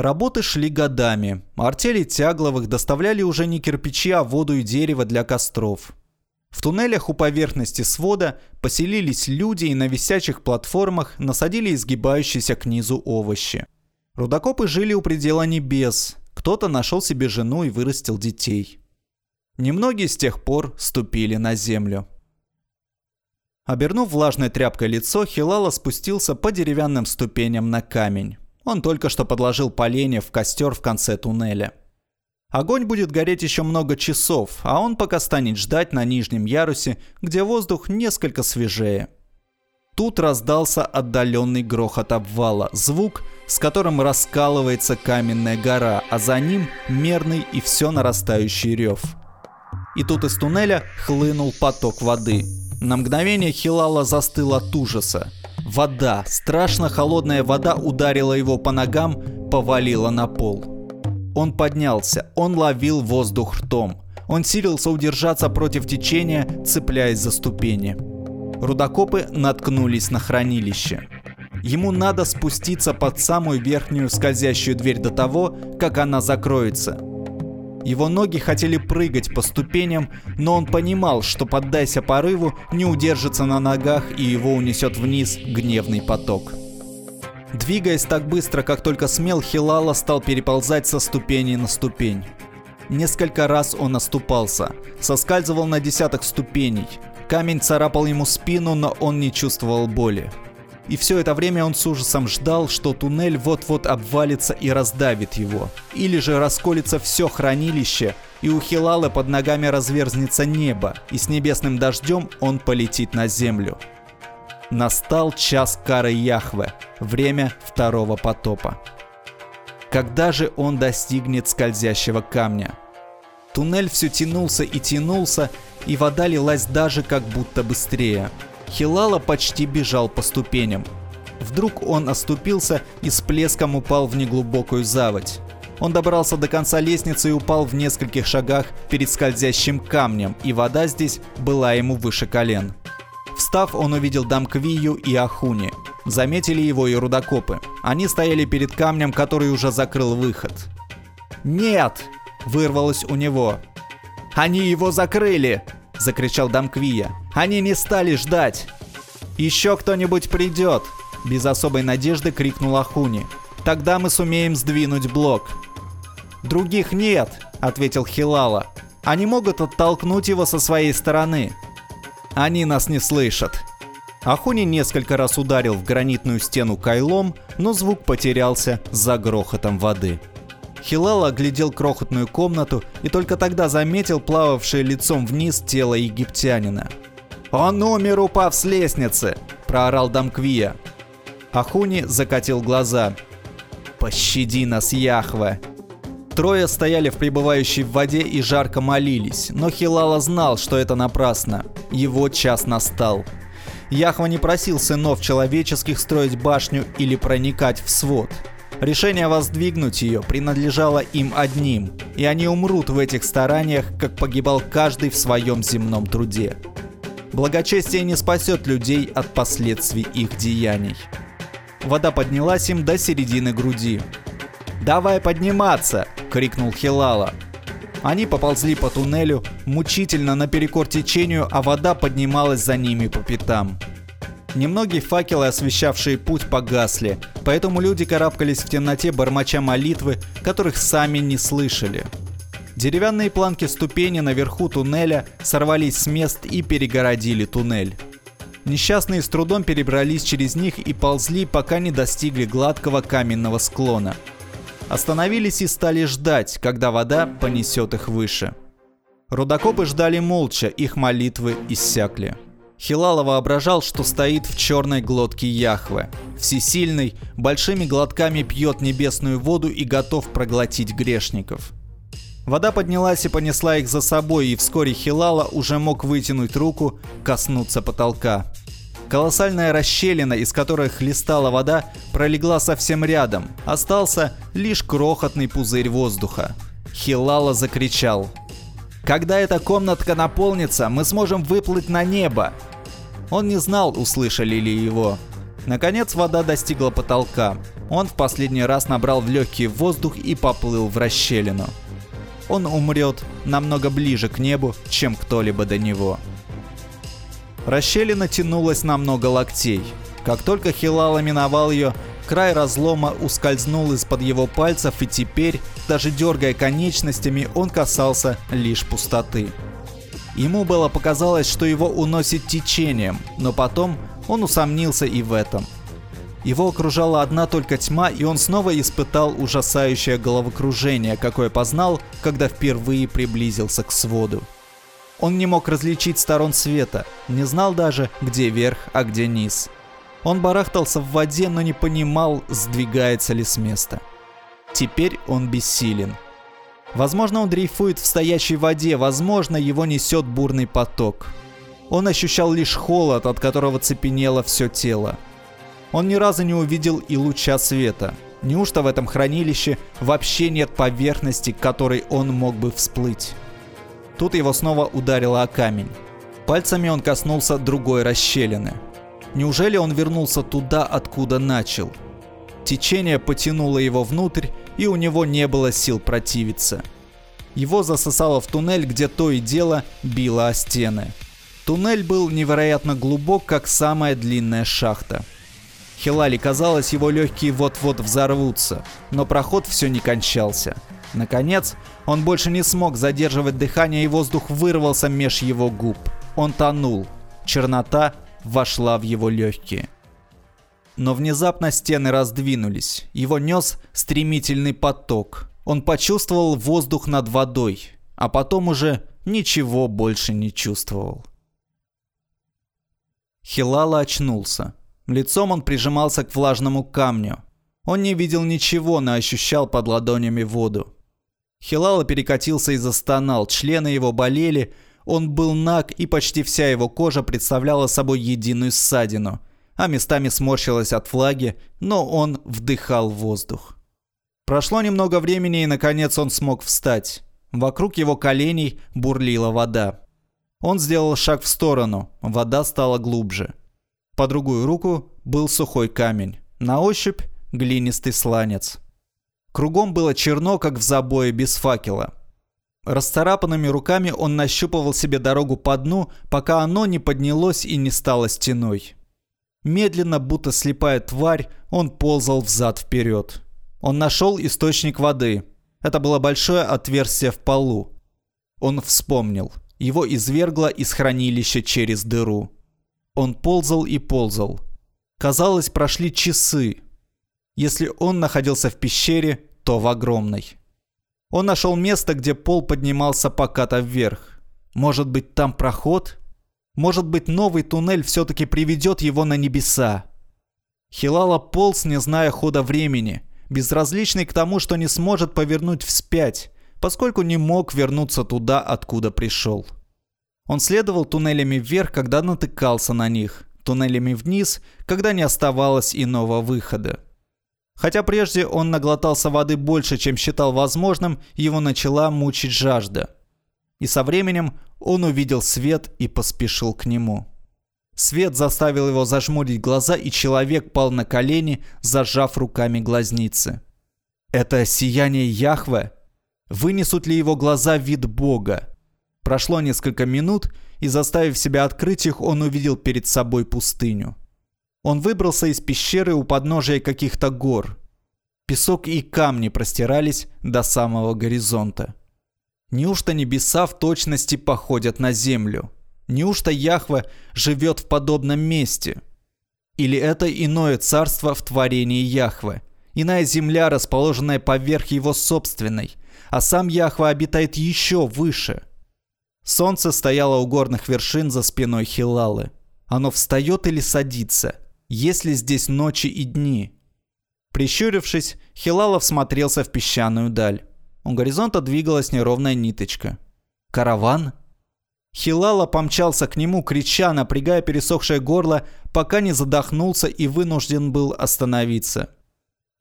Работы шли годами. Артели Тягловых доставляли уже не кирпичи, а воду и дерево для костров. В туннелях у поверхности свода поселились люди и на висячих платформах насадили изгибающиеся к низу овощи. Рудокопы жили у предела небес, кто-то нашел себе жену и вырастил детей. Немногие с тех пор ступили на землю. Обернув влажной тряпкой лицо, Хилала спустился по деревянным ступеням на камень. Он только что подложил поленья в костер в конце туннеля. Огонь будет гореть еще много часов, а он пока станет ждать на нижнем ярусе, где воздух несколько свежее. Тут раздался отдаленный грохот обвала, звук, с которым раскалывается каменная гора, а за ним мерный и все нарастающий рев. И тут из туннеля хлынул поток воды. На мгновение Хилала застыл от ужаса. Вода, страшно холодная вода ударила его по ногам, повалила на пол. Он поднялся, он ловил воздух ртом. Он силился удержаться против течения, цепляясь за ступени. Рудокопы наткнулись на хранилище. Ему надо спуститься под самую верхнюю скользящую дверь до того, как она закроется. Его ноги хотели прыгать по ступеням, но он понимал, что поддайся порыву, не удержится на ногах и его унесет вниз гневный поток. Двигаясь так быстро, как только смел, Хилала стал переползать со ступени на ступень. Несколько раз он оступался, соскальзывал на десяток ступеней. Камень царапал ему спину, но он не чувствовал боли. И все это время он с ужасом ждал, что туннель вот-вот обвалится и раздавит его. Или же расколется все хранилище, и у Хилала под ногами разверзнется небо, и с небесным дождем он полетит на землю. Настал час кары Яхве, время второго потопа. Когда же он достигнет скользящего камня? Туннель все тянулся и тянулся, и вода лилась даже как будто быстрее. Хилала почти бежал по ступеням. Вдруг он оступился и с плеском упал в неглубокую заводь. Он добрался до конца лестницы и упал в нескольких шагах перед скользящим камнем, и вода здесь была ему выше колен. Встав, он увидел Дамквию и Ахуни. Заметили его и рудокопы. Они стояли перед камнем, который уже закрыл выход. «Нет!» – вырвалось у него. «Они его закрыли!» – закричал Дамквия. «Они не стали ждать!» «Еще кто-нибудь придет!» – без особой надежды крикнул Ахуни. «Тогда мы сумеем сдвинуть блок!» «Других нет!» – ответил Хилала. «Они могут оттолкнуть его со своей стороны!» Они нас не слышат. Ахуни несколько раз ударил в гранитную стену кайлом, но звук потерялся за грохотом воды. Хилал оглядел крохотную комнату и только тогда заметил плававшее лицом вниз тело египтянина. «Он умер, упав с лестницы!» – проорал Дамквия. Ахуни закатил глаза. «Пощади нас, Яхве!» Трое стояли в пребывающей в воде и жарко молились, но Хилала знал, что это напрасно. Его час настал. Яхва не просил сынов человеческих строить башню или проникать в свод. Решение воздвигнуть ее принадлежало им одним, и они умрут в этих стараниях, как погибал каждый в своем земном труде. Благочестие не спасет людей от последствий их деяний. Вода поднялась им до середины груди. «Давай подниматься!» — крикнул Хилала. Они поползли по туннелю, мучительно наперекор течению, а вода поднималась за ними по пятам. Немногие факелы, освещавшие путь, погасли, поэтому люди карабкались в темноте, бормоча молитвы, которых сами не слышали. Деревянные планки ступени наверху туннеля сорвались с мест и перегородили туннель. Несчастные с трудом перебрались через них и ползли, пока не достигли гладкого каменного склона – остановились и стали ждать, когда вода понесет их выше. Рудокопы ждали молча, их молитвы иссякли. Хилала воображал, что стоит в черной глотке Яхве. Всесильный, большими глотками пьет небесную воду и готов проглотить грешников. Вода поднялась и понесла их за собой, и вскоре Хилала уже мог вытянуть руку, коснуться потолка. Колоссальная расщелина, из которой хлестала вода, пролегла совсем рядом. Остался лишь крохотный пузырь воздуха. Хилала закричал. «Когда эта комнатка наполнится, мы сможем выплыть на небо!» Он не знал, услышали ли его. Наконец вода достигла потолка. Он в последний раз набрал в легкий воздух и поплыл в расщелину. Он умрет намного ближе к небу, чем кто-либо до него. Расщелина тянулась на много локтей. Как только Хилала миновал ее, край разлома ускользнул из-под его пальцев, и теперь, даже дергая конечностями, он касался лишь пустоты. Ему было показалось, что его уносит течением, но потом он усомнился и в этом. Его окружала одна только тьма, и он снова испытал ужасающее головокружение, какое познал, когда впервые приблизился к своду. Он не мог различить сторон света, не знал даже, где верх, а где низ. Он барахтался в воде, но не понимал, сдвигается ли с места. Теперь он бессилен. Возможно, он дрейфует в стоящей воде, возможно, его несет бурный поток. Он ощущал лишь холод, от которого цепенело все тело. Он ни разу не увидел и луча света. Неужто в этом хранилище вообще нет поверхности, к которой он мог бы всплыть? Тут его снова ударило о камень. Пальцами он коснулся другой расщелины. Неужели он вернулся туда, откуда начал? Течение потянуло его внутрь, и у него не было сил противиться. Его засосало в туннель, где то и дело било о стены. Туннель был невероятно глубок, как самая длинная шахта. Хилали казалось, его легкие вот-вот взорвутся, но проход все не кончался. Наконец, он больше не смог задерживать дыхание, и воздух вырвался меж его губ. Он тонул. Чернота вошла в его легкие. Но внезапно стены раздвинулись. Его нес стремительный поток. Он почувствовал воздух над водой, а потом уже ничего больше не чувствовал. Хилала очнулся. Лицом он прижимался к влажному камню. Он не видел ничего, но ощущал под ладонями воду. Хилала перекатился и застонал, члены его болели, он был наг, и почти вся его кожа представляла собой единую ссадину, а местами сморщилась от влаги, но он вдыхал воздух. Прошло немного времени, и наконец он смог встать. Вокруг его коленей бурлила вода. Он сделал шаг в сторону, вода стала глубже. По другую руку был сухой камень. На ощупь глинистый сланец. Кругом было черно, как в забое без факела. Расцарапанными руками он нащупывал себе дорогу по дну, пока оно не поднялось и не стало стеной. Медленно, будто слепая тварь, он ползал взад-вперед. Он нашел источник воды. Это было большое отверстие в полу. Он вспомнил. Его извергло из хранилища через дыру. Он ползал и ползал. Казалось, прошли часы. Если он находился в пещере, то в огромной. Он нашел место, где пол поднимался покато вверх. Может быть, там проход? Может быть, новый туннель все-таки приведет его на небеса? Хилала полз, не зная хода времени, безразличный к тому, что не сможет повернуть вспять, поскольку не мог вернуться туда, откуда пришел. Он следовал туннелями вверх, когда натыкался на них, туннелями вниз, когда не оставалось иного выхода. Хотя прежде он наглотался воды больше, чем считал возможным, его начала мучить жажда. И со временем он увидел свет и поспешил к нему. Свет заставил его зажмурить глаза, и человек пал на колени, зажав руками глазницы. Это сияние Яхве? Вынесут ли его глаза вид Бога? Прошло несколько минут, и заставив себя открыть их, он увидел перед собой пустыню. Он выбрался из пещеры у подножия каких-то гор. Песок и камни простирались до самого горизонта. Неужто небеса в точности походят на землю? Неужто Яхва живет в подобном месте? Или это иное царство в творении Яхвы? Иная земля, расположенная поверх его собственной, а сам Яхва обитает еще выше – Солнце стояло у горных вершин за спиной Хилалы. Оно встает или садится? Есть ли здесь ночи и дни? Прищурившись, Хилала всмотрелся в песчаную даль. У горизонта двигалась неровная ниточка. «Караван?» Хилала помчался к нему, крича, напрягая пересохшее горло, пока не задохнулся и вынужден был остановиться.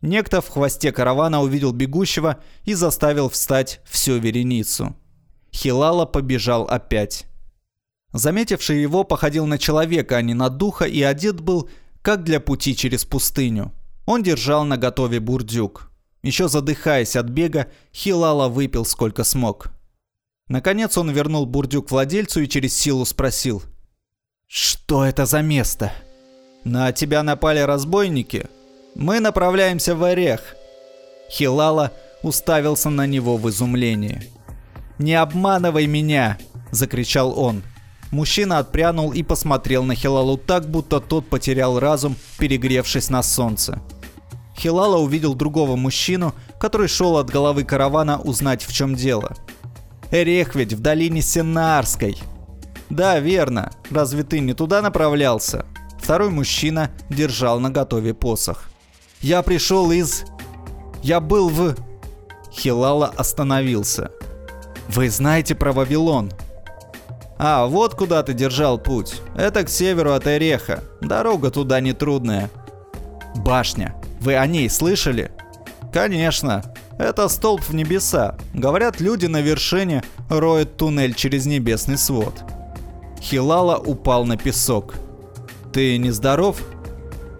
Некто в хвосте каравана увидел бегущего и заставил встать всю вереницу. Хилала побежал опять. Заметивший его походил на человека, а не на духа, и одет был, как для пути через пустыню. Он держал на готове бурдюк. Еще задыхаясь от бега, Хилала выпил сколько смог. Наконец он вернул бурдюк владельцу и через силу спросил. «Что это за место?» «На тебя напали разбойники? Мы направляемся в Орех». Хилала уставился на него в изумлении. «Не обманывай меня!» – закричал он. Мужчина отпрянул и посмотрел на Хилалу так, будто тот потерял разум, перегревшись на солнце. Хилала увидел другого мужчину, который шел от головы каравана узнать, в чем дело. Эрех ведь в долине Сенаарской. Да, верно. Разве ты не туда направлялся? Второй мужчина держал на готове посох. Я пришел из... Я был в... Хилала остановился. Вы знаете про Вавилон? А, вот куда ты держал путь. Это к северу от Эреха. Дорога туда нетрудная. Башня. Вы о ней слышали? Конечно. Это столб в небеса. Говорят, люди на вершине роют туннель через небесный свод. Хилала упал на песок. Ты не здоров?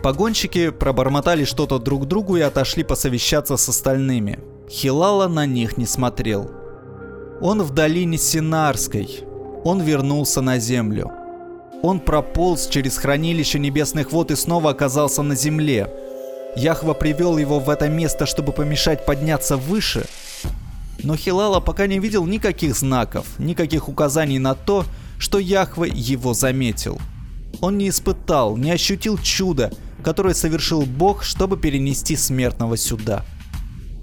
Погонщики пробормотали что-то друг другу и отошли посовещаться с остальными. Хилала на них не смотрел. Он в долине Синарской. Он вернулся на землю. Он прополз через хранилище небесных вод и снова оказался на земле. Яхва привел его в это место, чтобы помешать подняться выше. Но Хилала пока не видел никаких знаков, никаких указаний на то, что Яхва его заметил. Он не испытал, не ощутил чуда, которое совершил Бог, чтобы перенести смертного сюда.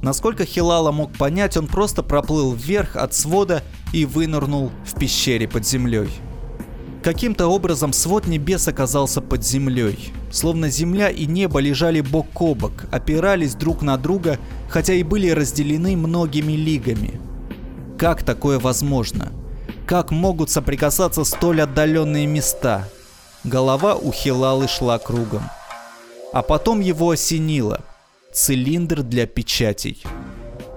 Насколько Хилала мог понять, он просто проплыл вверх от свода и вынырнул в пещере под землей. Каким-то образом свод небес оказался под землей. Словно земля и небо лежали бок о бок, опирались друг на друга, хотя и были разделены многими лигами. Как такое возможно? Как могут соприкасаться столь отдаленные места? Голова у Хилалы шла кругом. А потом его осенило. Цилиндр для печатей.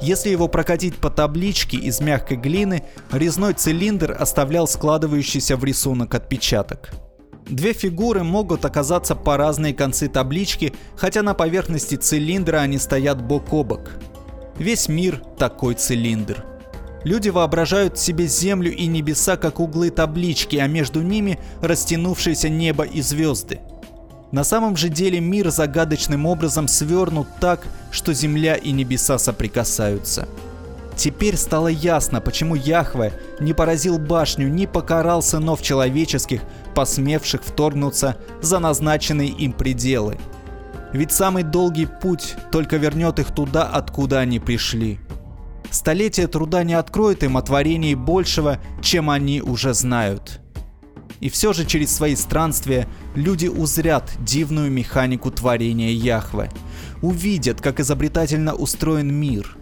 Если его прокатить по табличке из мягкой глины, резной цилиндр оставлял складывающийся в рисунок отпечаток. Две фигуры могут оказаться по разные концы таблички, хотя на поверхности цилиндра они стоят бок о бок. Весь мир такой цилиндр. Люди воображают себе землю и небеса как углы таблички, а между ними растянувшееся небо и звезды. На самом же деле мир загадочным образом свернут так, что земля и небеса соприкасаются. Теперь стало ясно, почему Яхве не поразил башню, не покарал сынов человеческих, посмевших вторгнуться за назначенные им пределы. Ведь самый долгий путь только вернет их туда, откуда они пришли. Столетие труда не откроет им о творении большего, чем они уже знают. И все же через свои странствия люди узрят дивную механику творения Яхве, увидят, как изобретательно устроен мир.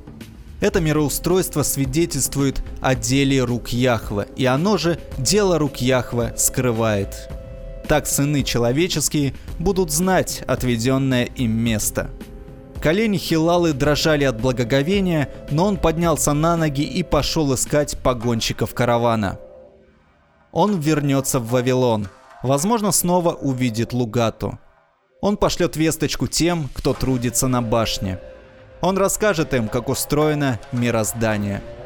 Это мироустройство свидетельствует о деле рук Яхве, и оно же дело рук Яхве скрывает. Так сыны человеческие будут знать отведенное им место. Колени Хилалы дрожали от благоговения, но он поднялся на ноги и пошел искать погонщиков каравана – он вернется в Вавилон. Возможно, снова увидит Лугату. Он пошлет весточку тем, кто трудится на башне. Он расскажет им, как устроено мироздание –